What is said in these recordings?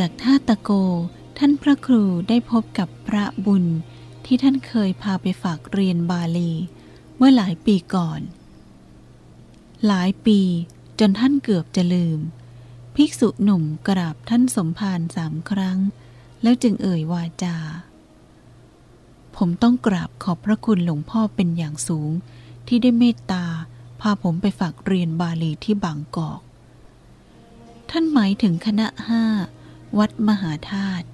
จากท่าตะโก ท่านพระครูได้พบกับพระบุญที่ท่านเคยพาไปฝากเรียนบาลี เมื่อหลายปีก่อน หลายปีจนท่านเกือบจะลืม ภิกษุหนุ่มกราบท่านสมภารสามครั้ง แล้วจึงเอ่ยวาจา ผมต้องกราบขอบพระคุณหลวงพ่อเป็นอย่างสูง ที่ได้เมตตาพาผมไปฝากเรียนบาลีที่บางกอก ท่านหมายถึงคณะห้า วัดมหาธาตุ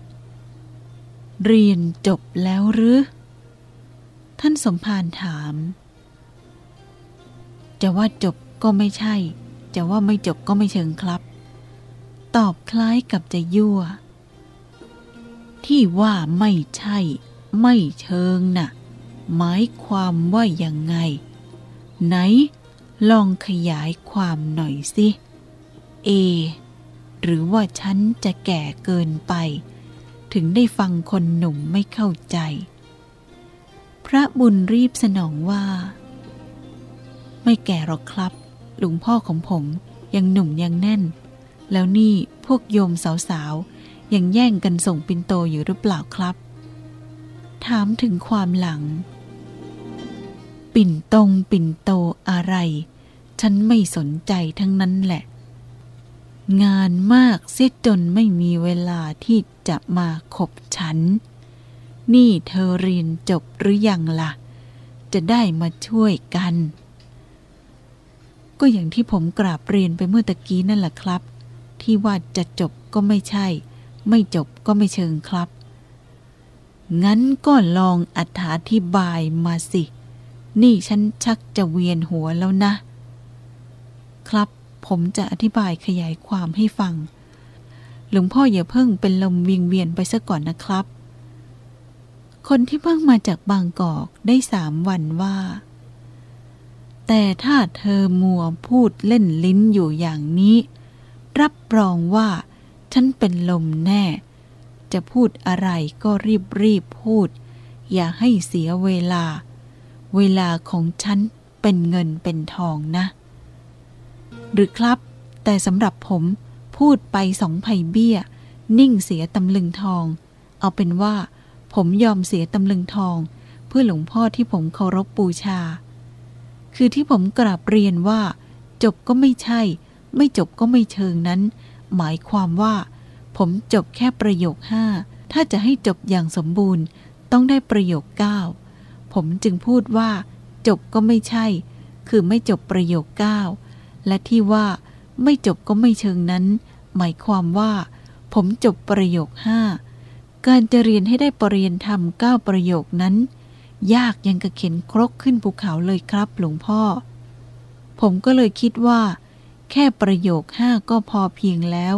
เรียนจบแล้วหรือ ท่านสมภารถาม จะว่าจบก็ไม่ใช่ จะว่าไม่จบก็ไม่เชิงครับ ตอบคล้ายกับจะยั่ว ที่ว่าไม่ใช่ ไม่เชิงน่ะ หมายความว่ายังไง ไหน ลองขยายความหน่อยสิ เอ หรือว่าฉันจะแก่เกินไป ถึงได้ฟังคนหนุ่มไม่เข้าใจ พระบุญรีบสนองว่า ไม่แก่หรอกครับ หลวงพ่อของผมยังหนุ่มยังแน่น แล้วนี่พวกโยมสาวๆ ยังแย่งกันส่งปินโตอยู่หรือเปล่าครับ ถามถึงความหลัง ปิ่นตรงปิ่นโตอะไร ฉันไม่สนใจทั้งนั้นแหละ งานมากเสียจนไม่มีเวลาที่จะมาขบฉัน นี่เธอเรียนจบหรือยังละ่ะ จะได้มาช่วยกัน ก็อย่างที่ผมกราบเรียนไปเมื่อตะกี้นั่นแหละครับ ที่ว่าจะจบก็ไม่ใช่ ไม่จบก็ไม่เชิงครับ งั้นก็ลองอธิบายมาสิ นี่ฉันชักจะเวียนหัวแล้วนะ ครับ ผมจะอธิบายขยายความให้ฟัง หลวงพ่ออย่าเพิ่งเป็นลมวิงเวียนไปซะก่อนนะครับ คนที่เพิ่งมาจากบางกอกได้สามวันว่า แต่ถ้าเธอมัวพูดเล่นลิ้นอยู่อย่างนี้ รับรองว่าฉันเป็นลมแน่ จะพูดอะไรก็รีบรีบพูด อย่าให้เสียเวลา เวลาของฉันเป็นเงินเป็นทองนะ หรือครับ แต่สำหรับผมพูดไปสองไผ่เบี้ย นิ่งเสียตำลึงทอง เอาเป็นว่า ผมยอมเสียตำลึงทอง เพื่อหลวงพ่อที่ผมเคารพบูชา คือที่ผมกราบเรียนว่า จบก็ไม่ใช่ ไม่จบก็ไม่เชิงนั้น หมายความว่า ผมจบแค่ประโยคห้าถ้าจะให้จบอย่างสมบูรณ์ต้องได้ประโยคเก้าผมจึงพูดว่า จบก็ไม่ใช่ คือไม่จบประโยคเก้า และที่ว่าไม่จบก็ไม่เชิงนั้น หมายความว่า ผมจบประโยคห้าการจะเรียนให้ได้ปรริญญาธรรมเก้าประโยคนั้น ยากยังกระเข็นครกขึ้นภูเขาเลยครับหลวงพ่อ ผมก็เลยคิดว่า แค่ประโยคห้าก็พอเพียงแล้ว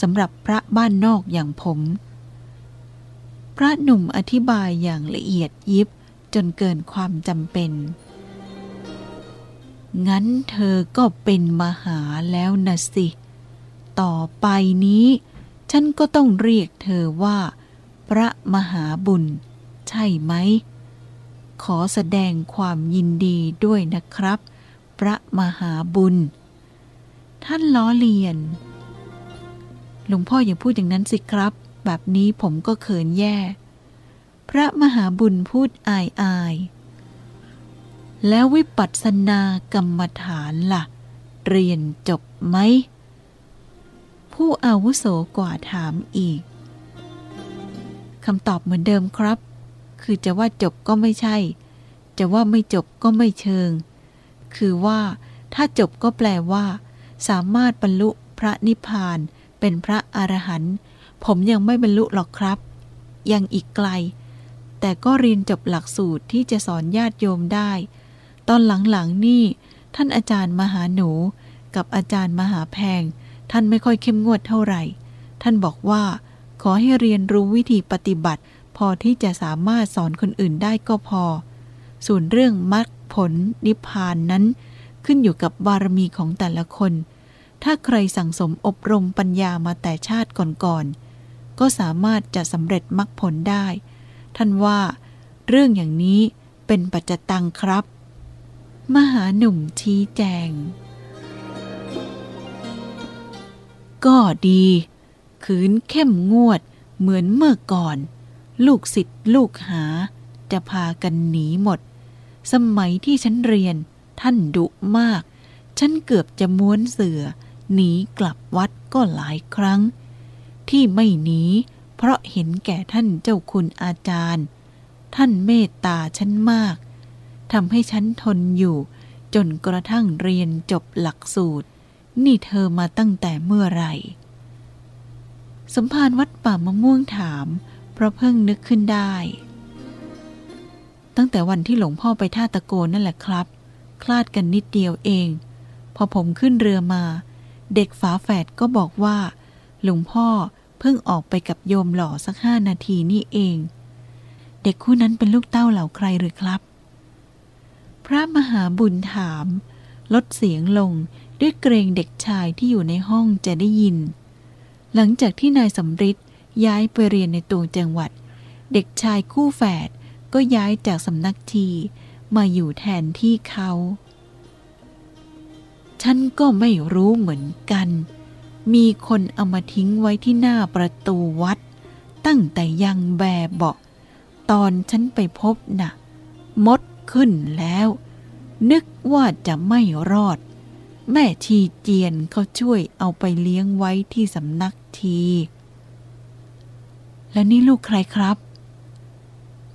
สำหรับพระบ้านนอกอย่างผม พระหนุ่มอธิบายอย่างละเอียดยิบจนเกินความจำเป็น งั้นเธอก็เป็นมหาแล้วนะสิ ต่อไปนี้ ฉันก็ต้องเรียกเธอว่า พระมหาบุญ ใช่ไหม ขอแสดงความยินดีด้วยนะครับ พระมหาบุญ ท่านล้อเลียน หลวงพ่ออย่าพูดอย่างนั้นสิครับ แบบนี้ผมก็เขินแย่ พระมหาบุญพูดอายอาย แล้ววิปัสสนากรรมฐานละ่ะ เรียนจบไหม ผู้อาวุโสกว่าถามอีกคำตอบเหมือนเดิมครับ คือจะว่าจบก็ไม่ใช่ จะว่าไม่จบก็ไม่เชิง คือว่าถ้าจบก็แปลว่า สามารถบรรลุพระนิพพานเป็นพระอรหันต์ผมยังไม่บรรลุหรอกครับ ยังอีกไกล แต่ก็เรียนจบหลักสูตรที่จะสอนญาติโยมได้ ตอนหลังๆนี่ ท่านอาจารย์มหาหนู กับอาจารย์มหาแพง ท่านไม่ค่อยเข้มงวดเท่าไหร่ ท่านบอกว่า ขอให้เรียนรู้วิธีปฏิบัติ พอที่จะสามารถสอนคนอื่นได้ก็พอ ส่วนเรื่องมรรคผลนิพพานนั้น ขึ้นอยู่กับบารมีของแต่ละคน ถ้าใครสั่งสมอบรมปัญญามาแต่ชาติก่อนๆก็สามารถจะสำเร็จมรรคผลได้ ท่านว่า เรื่องอย่างนี้เป็นปัจจตังครับ มหาหนุ่มชี้แจง ก็ดี ขืนเข้มงวดเหมือนเมื่อก่อน ลูกศิษย์ลูกหา จะพากันหนีหมด สมัยที่ฉันเรียนท่านดุมาก ฉันเกือบจะม้วนเสือ หนีกลับวัดก็หลายครั้ง ที่ไม่หนีเพราะเห็นแก่ท่านเจ้าคุณอาจารย์ ท่านเมตตาฉันมาก ทำให้ฉันทนอยู่ จนกระทั่งเรียนจบหลักสูตร นี่เธอมาตั้งแต่เมื่อไหร่ สมภารวัดป่ามะม่วงถาม เพราะเพิ่งนึกขึ้นได้ ตั้งแต่วันที่หลวงพ่อไปท่าตะโกนนั่นแหละครับ คลาดกันนิดเดียวเอง พอผมขึ้นเรือมา เด็กฝาแฝดก็บอกว่า หลวงพ่อเพิ่งออกไปกับโยมหล่อสักห้านาทีนี่เอง เด็กคู่นั้นเป็นลูกเต้าเหล่าใครหรือครับ พระมหาบุญถาม ลดเสียงลงด้วยเกรงเด็กชายที่อยู่ในห้องจะได้ยิน หลังจากที่นายสำริดย้ายไปเรียนในตัวจังหวัด เด็กชายคู่แฝดก็ย้ายจากสำนักทีมาอยู่แทนที่เขา ฉันก็ไม่รู้เหมือนกัน มีคนเอามาทิ้งไว้ที่หน้าประตูวัด ตั้งแต่ยังแบเบาะ ตอนฉันไปพบนะ่ะ มด ขึ้นแล้ว นึกว่าจะไม่รอด แม่ชีเจียนเขาช่วยเอาไปเลี้ยงไว้ที่สำนักที แล้วนี่ลูกใครครับ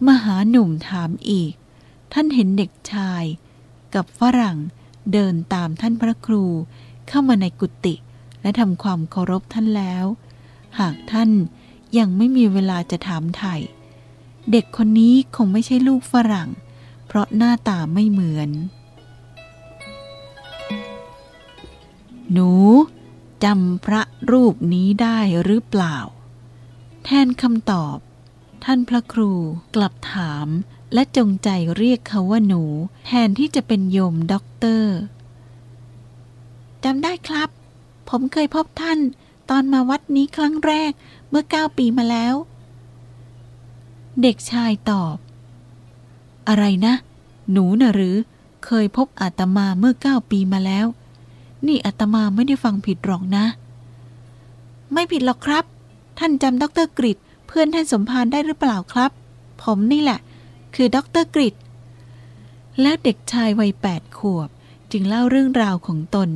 มหาหนุ่มถามอีก ท่านเห็นเด็กชายกับฝรั่งเดินตามท่านพระครูเข้ามาในกุฏิและทำความเคารพท่านแล้ว หากท่านยังไม่มีเวลาจะถามไถ่เด็กคนนี้คงไม่ใช่ลูกฝรั่ง เพราะหน้าตาไม่เหมือน หนูจำพระรูปนี้ได้หรือเปล่า แทนคำตอบ ท่านพระครูกลับถามและจงใจเรียกเขาว่าหนู แทนที่จะเป็นโยมด็อกเตอร์จำได้ครับ ผมเคยพบท่าน ตอนมาวัดนี้ครั้งแรกเมื่อเก้าปีมาแล้ว เด็กชายตอบ อะไรนะ หนูน่ะหรือ เคยพบอาตมาเมื่อเก้าปีมาแล้ว นี่อาตมาไม่ได้ฟังผิดหรอกนะ ไม่ผิดหรอกครับ ท่านจำด็อกเตอร์กริดเพื่อนท่านสมภารได้หรือเปล่าครับ ผมนี่แหละ คือด็อกเตอร์กริดแล้วเด็กชายวัยแปดขวบ จึงเล่าเรื่องราวของตน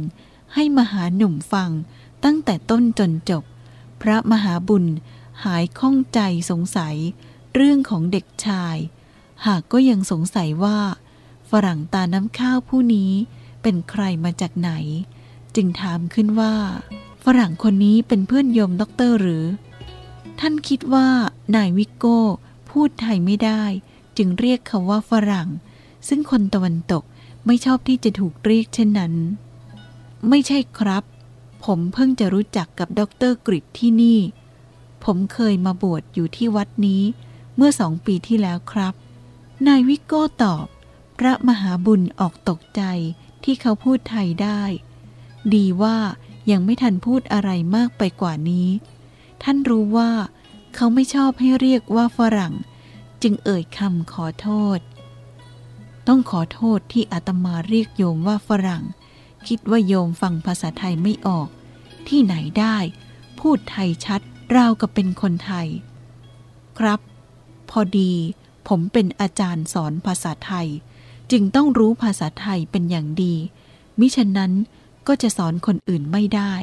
ให้มหาหนุ่มฟังตั้งแต่ต้นจนจบ พระมหาบุญหายข้องใจสงสัย เรื่องของเด็กชาย หากก็ยังสงสัยว่า ฝรั่งตาน้ำข้าวผู้นี้เป็นใครมาจากไหน จึงถามขึ้นว่า ฝรั่งคนนี้เป็นเพื่อนโยมด็อกเตอร์หรือ ท่านคิดว่านายวิโก้พูดไทยไม่ได้ จึงเรียกเขาว่าฝรั่ง ซึ่งคนตะวันตกไม่ชอบที่จะถูกเรียกเช่นนั้น ไม่ใช่ครับ ผมเพิ่งจะรู้จักกับด็อกเตอร์กริดที่นี่ ผมเคยมาบวชอยู่ที่วัดนี้ เมื่อสองปีที่แล้วครับ นายวิโก้ตอบ พระมหาบุญออกตกใจที่เขาพูดไทยได้ ดีว่ายังไม่ทันพูดอะไรมากไปกว่านี้ ท่านรู้ว่า เขาไม่ชอบให้เรียกว่าฝรั่ง จึงเอ่ยคำขอโทษ ต้องขอโทษที่อาตมาเรียกโยมว่าฝรั่ง คิดว่าโยมฟังภาษาไทยไม่ออก ที่ไหนได้ พูดไทยชัดราวกับเป็นคนไทย ครับ พอดี ผมเป็นอาจารย์สอนภาษาไทย จึงต้องรู้ภาษาไทยเป็นอย่างดี มิฉะนั้นก็จะสอนคนอื่นไม่ได้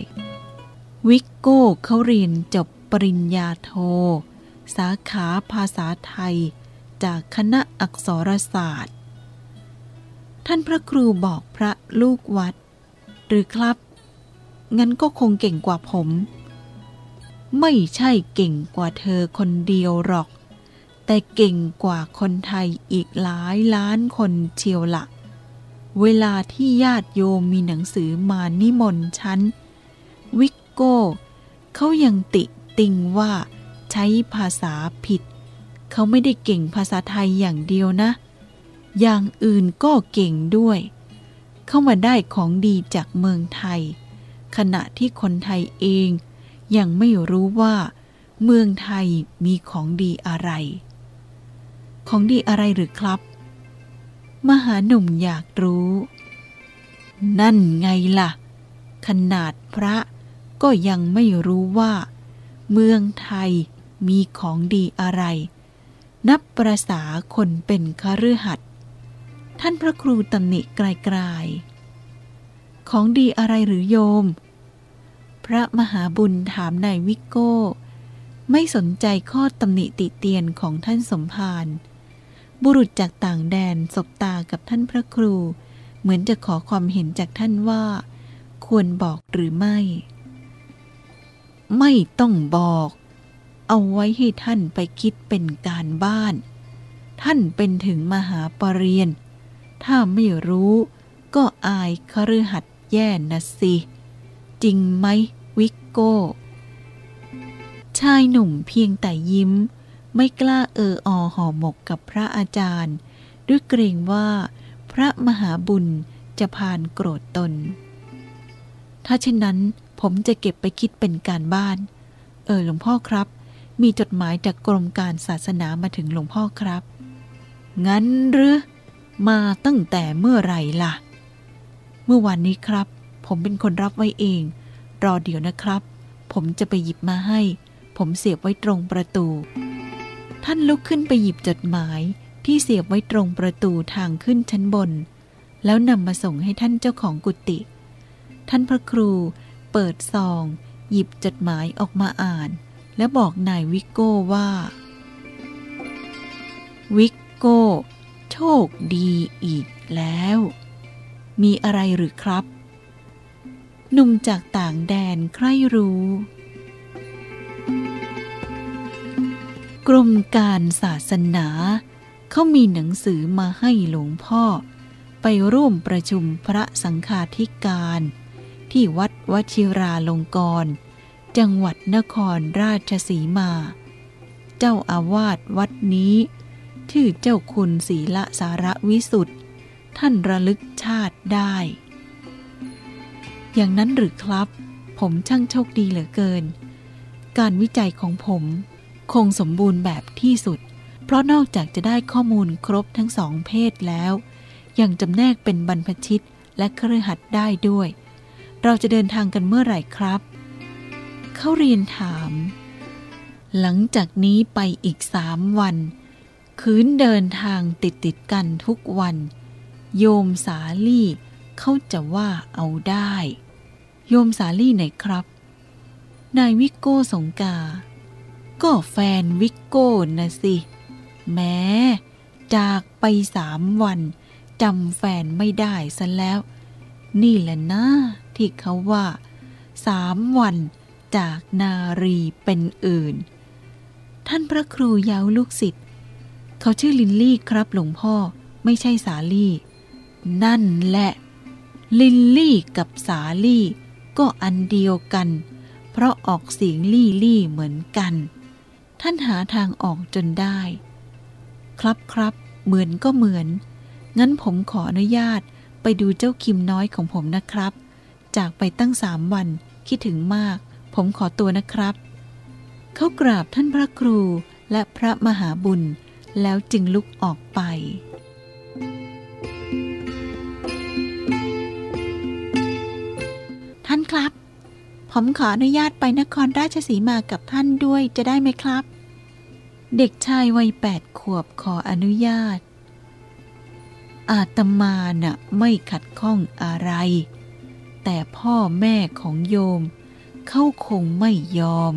วิกโก้เขาเรียนจบปริญญาโท สาขาภาษาไทย จากคณะอักษรศาสตร์ ท่านพระครูบอกพระลูกวัด หรือครับ งั้นก็คงเก่งกว่าผม ไม่ใช่เก่งกว่าเธอคนเดียวหรอก แต่เก่งกว่าคนไทยอีกหลายล้านคนเชียวละ เวลาที่ญาติโยมมีหนังสือมานิมนต์ฉัน วิกโก้ เขายังติติงว่าใช้ภาษาผิด เขาไม่ได้เก่งภาษาไทยอย่างเดียวนะ อย่างอื่นก็เก่งด้วย เข้ามาได้ของดีจากเมืองไทย ขณะที่คนไทยเองยังไม่รู้ว่าเมืองไทยมีของดีอะไร ของดีอะไรหรือครับ มหาหนุ่มอยากรู้ นั่นไงล่ะ ขนาดพระก็ยังไม่รู้ว่า เมืองไทยมีของดีอะไร นับประษาคนเป็นคฤหัสถ์ท่านพระครูตำหนิไกลๆ ของดีอะไรหรือโยม พระมหาบุญถามนายวิโก้ ไม่สนใจข้อตำหนิติเตียนของท่านสมภาร บุรุษจากต่างแดนสบตากับท่านพระครู เหมือนจะขอความเห็นจากท่านว่า ควรบอกหรือไม่ ไม่ต้องบอก เอาไว้ให้ท่านไปคิดเป็นการบ้าน ท่านเป็นถึงมหาปรริญญาถ้าไม่รู้ก็อายคฤหัสแย่นะสิ จริงไหมวิกโก้ ชายหนุ่มเพียงแต่ยิ้ม ไม่กล้าเอออห่อหมกกับพระอาจารย์ ด้วยเกรงว่า พระมหาบุญจะพานโกรธตน ถ้าเช่นนั้นผมจะเก็บไปคิดเป็นการบ้าน เออหลวงพ่อครับ มีจดหมายจากกรมการศาสนามาถึงหลวงพ่อครับ งั้นหรือ มาตั้งแต่เมื่อไหร่ล่ะ เมื่อวานนี้ครับ ผมเป็นคนรับไว้เอง รอเดี๋ยวนะครับ ผมจะไปหยิบมาให้ ผมเสียบไว้ตรงประตู ท่านลุกขึ้นไปหยิบจดหมายที่เสียบไว้ตรงประตูทางขึ้นชั้นบน แล้วนำมาส่งให้ท่านเจ้าของกุฏิ ท่านพระครูเปิดซอง หยิบจดหมายออกมาอ่าน และบอกนายวิกโก้ว่า วิกโก้ โชคดีอีกแล้ว มีอะไรหรือครับ หนุ่มจากต่างแดนใครรู้ กรมการศาสนา เขามีหนังสือมาให้หลวงพ่อ ไปร่วมประชุมพระสังฆาธิการ ที่วัดวชิราลงกรณ์จังหวัดนครราชสีมา เจ้าอาวาสวัดนี้ ชื่อเจ้าคุณศีละสารวิสุทธ์ท่านระลึกชาติได้ อย่างนั้นหรือครับ ผมช่างโชคดีเหลือเกิน การวิจัยของผม คงสมบูรณ์แบบที่สุด เพราะนอกจากจะได้ข้อมูลครบทั้งสองเพศแล้ว ยังจำแนกเป็นบรรพชิตและเครือขัดได้ด้วย เราจะเดินทางกันเมื่อไหร่ครับ เขาเรียนถาม หลังจากนี้ไปอีกสามวัน คืนเดินทางติดติดกันทุกวัน โยมสาลี่เขาจะว่าเอาได้ โยมสาลี่ไหนครับ นายวิกโก้สงกา ก็แฟนวิกโก้นะสิ แม้ จากไปสามวันจำแฟนไม่ได้ซะแล้ว นี่แหละนะที่เขาว่าสามวันจากนารีเป็นอื่น ท่านพระครูยาวลูกศิษย์เขาชื่อลินลี่ครับหลวงพ่อไม่ใช่สาลี่ นั่นแหละ ลินลี่กับสาลี่ ก็อันเดียวกัน เพราะออกเสียงลี่ลี่เหมือนกัน ท่านหาทางออกจนได้ ครับครับเหมือนก็เหมือน งั้นผมขออนุญาตไปดูเจ้าคิมน้อยของผมนะครับ จากไปตั้งสามวันคิดถึงมาก ผมขอตัวนะครับ เขากราบท่านพระครูและพระมหาบุญ แล้วจึงลุกออกไปท่านครับ ผมขออนุญาตไปนครราชสีมากับท่านด้วยจะได้ไหมครับ เด็กชายวัยแปดขวบขออนุญาต อาตมาน่ะไม่ขัดข้องอะไร แต่พ่อแม่ของโยม เขาคงไม่ยอม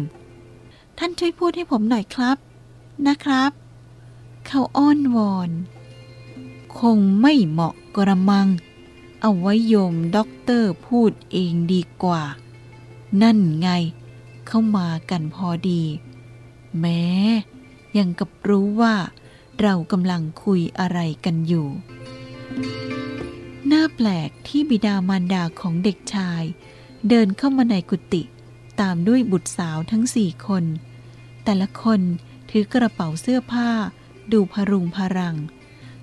ท่านช่วยพูดให้ผมหน่อยครับ นะครับ เขาอ้อนวอน คงไม่เหมาะกระมัง เอาไว้โยมด็อกเตอร์พูดเองดีกว่า นั่นไง เข้ามากันพอดี แหม ยังกับรู้ว่า เรากำลังคุยอะไรกันอยู่น่าแปลกที่บิดามารดาของเด็กชาย เดินเข้ามาในกุฏิตามด้วยบุตรสาวทั้งสี่คน แต่ละคนถือกระเป๋าเสื้อผ้า ดูพรุงพรัง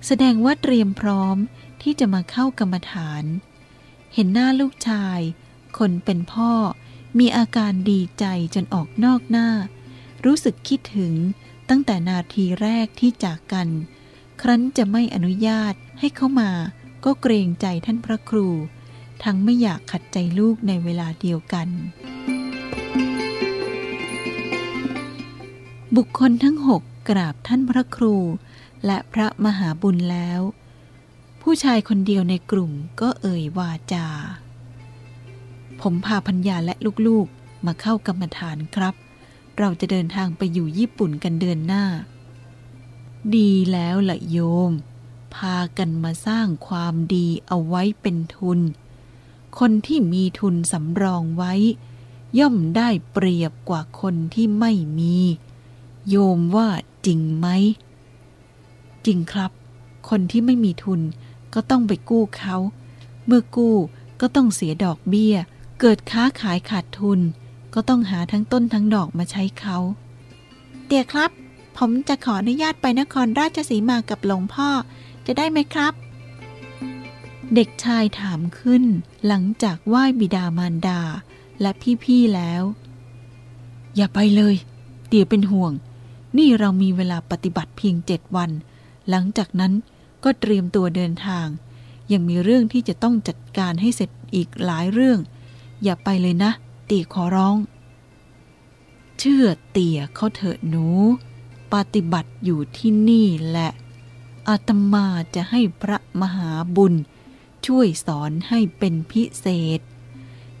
แสดงว่าเตรียมพร้อมที่จะมาเข้ากรรมฐาน เห็นหน้าลูกชาย คนเป็นพ่อมีอาการดีใจจนออกนอกหน้า รู้สึกคิดถึง ตั้งแต่นาทีแรกที่จากกัน ครั้นจะไม่อนุญาตให้เข้ามา ก็เกรงใจท่านพระครู ทั้งไม่อยากขัดใจลูกในเวลาเดียวกัน บุคคลทั้งหกกราบท่านพระครู และพระมหาบุญแล้ว ผู้ชายคนเดียวในกลุ่มก็เอ่ยวาจา ผมพาพัญญาและลูกๆมาเข้ากรรมฐานครับ เราจะเดินทางไปอยู่ญี่ปุ่นกันเดือนหน้า ดีแล้วละโยม พากันมาสร้างความดีเอาไว้เป็นทุน คนที่มีทุนสำรองไว้ ย่อมได้เปรียบกว่าคนที่ไม่มี โยมว่าจริงไหม จริงครับ คนที่ไม่มีทุนก็ต้องไปกู้เขา เมื่อกู้ก็ต้องเสียดอกเบี้ย เกิดค้าขายขาดทุน ก็ต้องหาทั้งต้นทั้งดอกมาใช้เขาเดี๋ยครับ ผมจะขออนุญาตไปนครราชสีมากับหลวงพ่อ จะได้ไหมครับ เด็กชายถามขึ้น หลังจากไหว้บิดามารดา และพี่ๆแล้ว อย่าไปเลยเดี๋ยเป็นห่วง นี่เรามีเวลาปฏิบัติเพียงเจ็ดวัน หลังจากนั้นก็เตรียมตัวเดินทาง ยังมีเรื่องที่จะต้องจัดการให้เสร็จอีกหลายเรื่อง อย่าไปเลยนะเตี่ยขอร้อง เชื่อเตี่ยเขาเถอะหนู ปฏิบัติอยู่ที่นี่แหละอาตมาจะให้พระมหาบุญ ช่วยสอนให้เป็นพิเศษ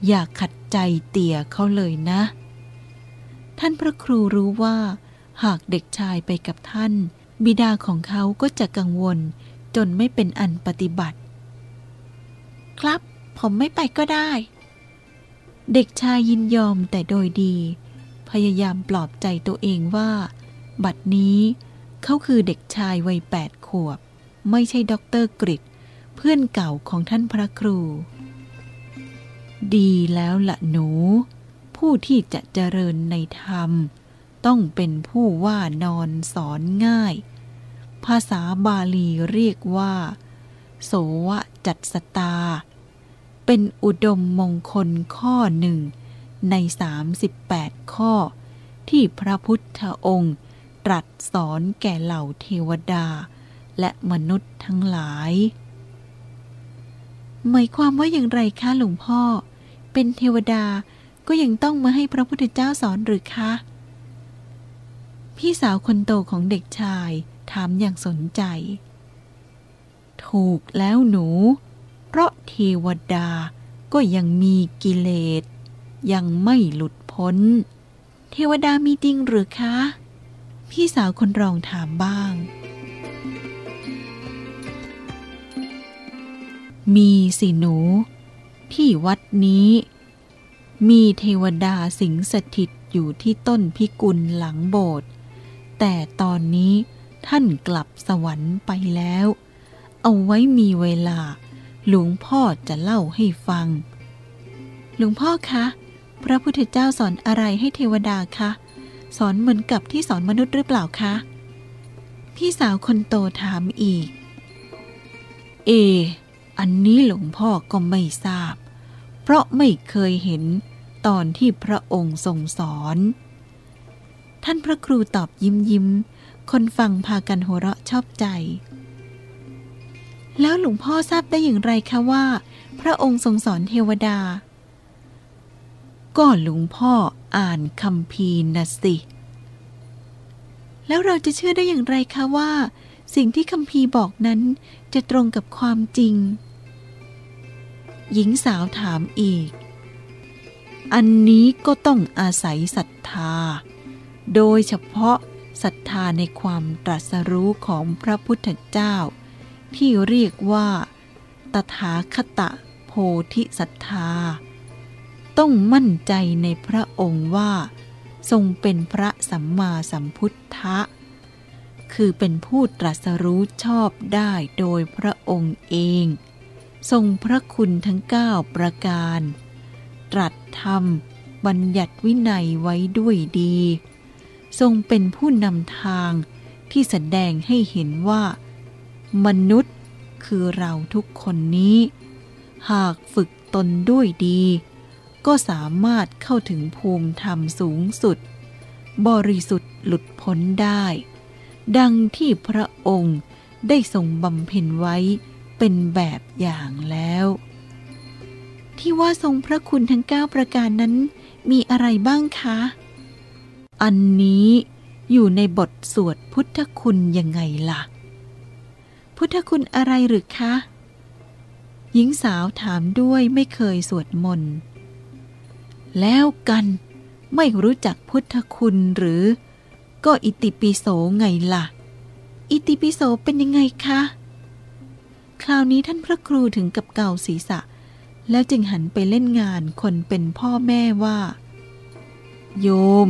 อย่าขัดใจเตี่ยเขาเลยนะ ท่านพระครูรู้ว่า หากเด็กชายไปกับท่าน บิดาของเขาก็จะกังวล จนไม่เป็นอันปฏิบัติ ครับ ผมไม่ไปก็ได้ เด็กชายยินยอมแต่โดยดี พยายามปลอบใจตัวเองว่า บัดนี้เขาคือเด็กชายวัยแปดขวบ ไม่ใช่ด็อกเตอร์กริดเพื่อนเก่าของท่านพระครู ดีแล้วละหนู ผู้ที่จะเจริญในธรรม ต้องเป็นผู้ว่านอนสอนง่าย ภาษาบาลีเรียกว่า โสวจัสสตา เป็นอุดมมงคลข้อหนึ่งใน 38 ข้อ ที่พระพุทธองค์ ตรัสสอนแก่เหล่าเทวดา และมนุษย์ทั้งหลาย หมายความว่าอย่างไรคะหลวงพ่อ เป็นเทวดาก็ยังต้องมาให้พระพุทธเจ้าสอนหรือคะ พี่สาวคนโตของเด็กชายถามอย่างสนใจ ถูกแล้วหนู เพราะเทวดาก็ยังมีกิเลส ยังไม่หลุดพ้น เทวดามีจริงหรือคะ พี่สาวคนรองถามบ้าง มีสิหนู ที่วัดนี้ มีเทวดาสิงสถิตอยู่ที่ต้นพิกุลหลังโบสถ์แต่ตอนนี้ท่านกลับสวรรค์ไปแล้ว เอาไว้มีเวลา หลวงพ่อจะเล่าให้ฟัง หลวงพ่อคะ พระพุทธเจ้าสอนอะไรให้เทวดาคะ สอนเหมือนกับที่สอนมนุษย์หรือเปล่าคะ พี่สาวคนโตถามอีก เอ อันนี้หลวงพ่อก็ไม่ทราบ เพราะไม่เคยเห็นตอนที่พระองค์ทรงสอน ท่านพระครูตอบยิ้มยิ้ม คนฟังพากันหัวเราะชอบใจ แล้วหลวงพ่อทราบได้อย่างไรคะว่า พระองค์ทรงสอนเทวดา ก็หลวงพ่ออ่านคำพีนะสิ แล้วเราจะเชื่อได้อย่างไรคะว่า สิ่งที่คำพีบอกนั้นจะตรงกับความจริง หญิงสาวถามอีก อันนี้ก็ต้องอาศัยศรัทธา โดยเฉพาะศรัทธาในความตรัสรู้ของพระพุทธเจ้า ที่เรียกว่า ตถาคตโพธิศรัทธา ต้องมั่นใจในพระองค์ว่า ทรงเป็นพระสัมมาสัมพุทธะ คือเป็นผู้ตรัสรู้ชอบได้โดยพระองค์เอง ทรงพระคุณทั้งเก้าประการ ตรัสธรรมบัญญัติวินัยไว้ด้วยดี ทรงเป็นผู้นำทางที่แสดงให้เห็นว่า มนุษย์คือเราทุกคนนี้ หากฝึกตนด้วยดี ก็สามารถเข้าถึงภูมิธรรมสูงสุด บริสุทธิ์หลุดพ้นได้ ดังที่พระองค์ได้ทรงบำเพ็ญไว้เป็นแบบอย่างแล้ว ที่ว่าทรงพระคุณทั้ง 9 ประการนั้นมีอะไรบ้างคะ อันนี้อยู่ในบทสวดพุทธคุณยังไงล่ะ พุทธคุณอะไรหรือคะ หญิงสาวถามด้วยไม่เคยสวดมนต์ แล้วกันไม่รู้จักพุทธคุณหรือ ก็อิติปิโสไงล่ะ อิติปิโสเป็นยังไงคะ คราวนี้ท่านพระครูถึงกับเก่าศีรษะ แล้วจึงหันไปเล่นงานคนเป็นพ่อแม่ว่า โยม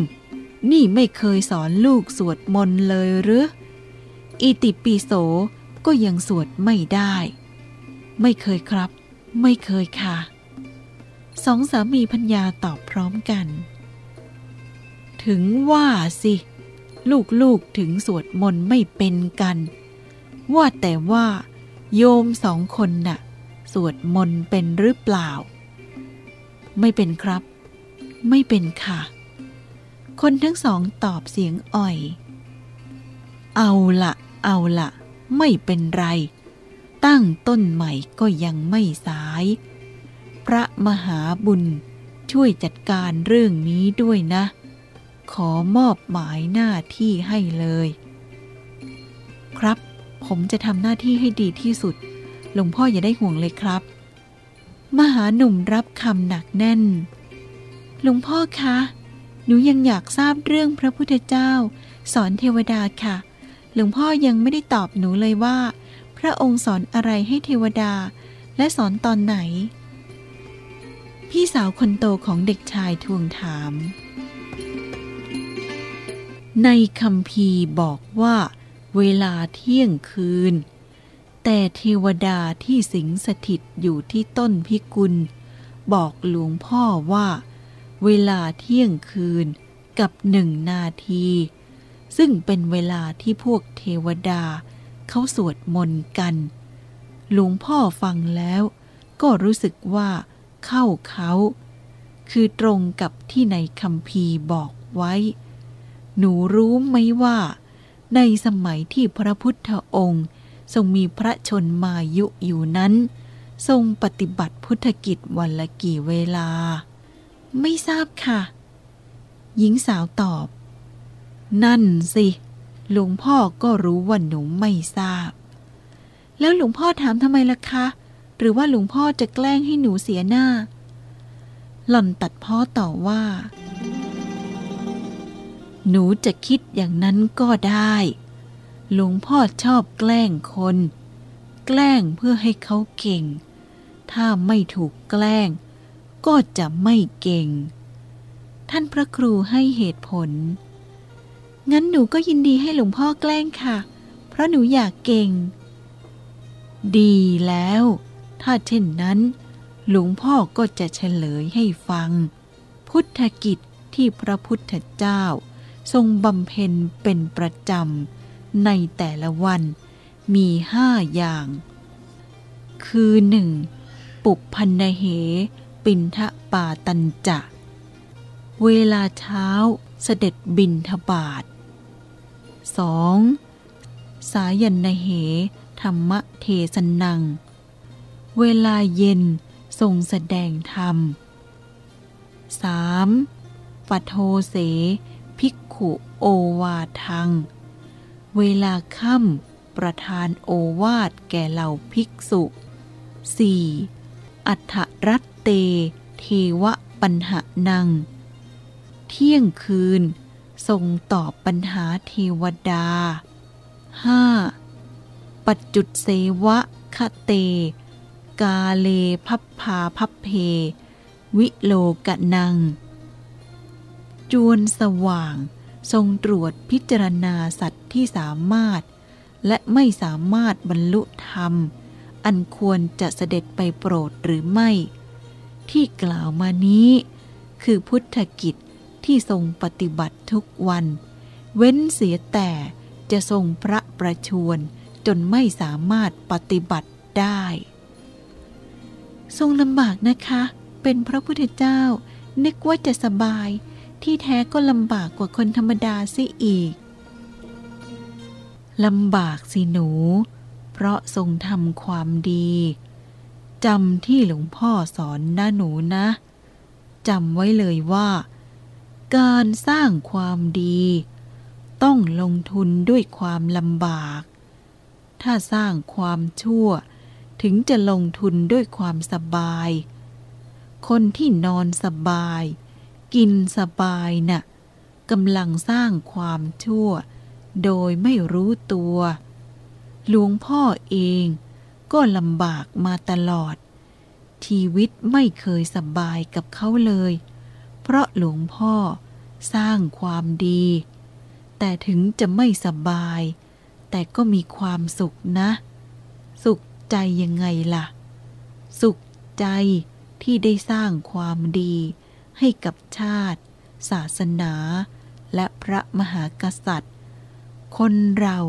นี่ไม่เคยสอนลูกสวดมนต์เลยหรืออิติปิโส ก็ยังสวดไม่ได้ ไม่เคยครับ ไม่เคยค่ะ สองสามีพัญญาตอบพร้อมกัน ถึงว่าสิ ลูกๆถึงสวดมนต์ไม่เป็นกัน ว่าแต่ว่า โยมสองคนน่ะ สวดมนต์เป็นหรือเปล่า ไม่เป็นครับ ไม่เป็นค่ะ คนทั้งสองตอบเสียงอ่อย เอาละเอาละ ไม่เป็นไร ตั้งต้นใหม่ก็ยังไม่สาย พระมหาบุญช่วยจัดการเรื่องนี้ด้วยนะ ขอมอบหมายหน้าที่ให้เลย ครับ ผมจะทำหน้าที่ให้ดีที่สุด หลวงพ่ออย่าได้ห่วงเลยครับ มหาหนุ่มรับคำหนักแน่น หลวงพ่อคะ หนูยังอยากทราบเรื่องพระพุทธเจ้า สอนเทวดาค่ะ หลวงพ่อยังไม่ได้ตอบหนูเลยว่า พระองค์สอนอะไรให้เทวดา และสอนตอนไหน พี่สาวคนโตของเด็กชายทวงถาม ในคำพีบอกว่า เวลาเที่ยงคืน แต่เทวดาที่สิงสถิตอยู่ที่ต้นพิกุล บอกหลวงพ่อว่า เวลาเที่ยงคืนกับหนึ่งนาที ซึ่งเป็นเวลาที่พวกเทวดา เขาสวดมนต์กัน หลวงพ่อฟังแล้ว ก็รู้สึกว่า เข้าเขา คือตรงกับที่ในคำพีบอกไว้ หนูรู้ไหมว่า ในสมัยที่พระพุทธองค์ทรงมีพระชนมายุอยู่นั้น ทรงปฏิบัติพุทธกิจวันละกี่เวลา ไม่ทราบค่ะ หญิงสาวตอบ นั่นสิ หลวงพ่อก็รู้ว่าหนูไม่ทราบ แล้วหลวงพ่อถามทำไมล่ะคะ หรือว่าหลวงพ่อจะแกล้งให้หนูเสียหน้า หล่อนตัดพ้อต่อว่า หนูจะคิดอย่างนั้นก็ได้ หลวงพ่อชอบแกล้งคน แกล้งเพื่อให้เขาเก่ง ถ้าไม่ถูกแกล้ง ก็จะไม่เก่ง ท่านพระครูให้เหตุผล งั้นหนูก็ยินดีให้หลวงพ่อแกล้งค่ะ เพราะหนูอยากเก่ง ดีแล้ว ถ้าเช่นนั้น หลวงพ่อก็จะเฉลยให้ฟัง พุทธกิจที่พระพุทธเจ้า ทรงบำเพ็ญเป็นประจำในแต่ละวันมีห้าอย่าง คือหนึ่งปุพันนเห ปินทะปาตัญจะ เวลาเช้าเสด็จบินทบาท 2. สายันนเห ธรรมเทสนัง เวลาเย็นทรงแสดงธรรม 3. ปัทโทเส ภิกขุโอวาทัง เวลาค่ำประทานโอวาทแก่เหล่าภิกษุ 4. อัฏฐรัตเต เทวปัญหานัง เที่ยงคืน ทรงตอบปัญหาเทวดา 5. ปัจจุดเสวะคะเต กาเลพัพพาพัพเพ วิโลกะนัง จวนสว่าง ทรงตรวจพิจารณาสัตว์ที่สามารถ และไม่สามารถบรรลุธรรม อันควรจะเสด็จไปโปรดหรือไม่ ที่กล่าวมานี้ คือพุทธกิจ ที่ทรงปฏิบัติทุกวัน เว้นเสียแต่จะทรงพระประชวรจนไม่สามารถปฏิบัติได้ ทรงลำบากนะคะ เป็นพระพุทธเจ้า นึกว่าจะสบาย ที่แท้ก็ลำบากกว่าคนธรรมดาซิอีกลำบากสิหนู เพราะทรงทำความดีจำที่หลวงพ่อสอนนะหนูนะจำไว้เลยว่า การสร้างความดี ต้องลงทุนด้วยความลำบาก ถ้าสร้างความชั่ว ถึงจะลงทุนด้วยความสบาย คนที่นอนสบาย กินสบายน่ะกำลังสร้างความชั่ว โดยไม่รู้ตัว หลวงพ่อเองก็ลำบากมาตลอด ชีวิตไม่เคยสบายกับเขาเลย เพราะหลวงพ่อสร้างความดี แต่ถึงจะไม่สบาย แต่ก็มีความสุขนะ สุขใจยังไงล่ะ สุขใจที่ได้สร้างความดี ให้กับชาติ ศาสนา และพระมหากษัตริย์ คนเรา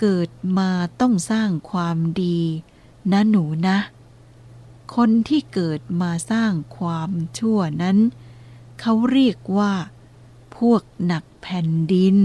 เกิดมาต้องสร้างความดี นะหนูนะ คนที่เกิดมาสร้างความชั่วนั้น เขาเรียกว่า พวกหนักแผ่นดิน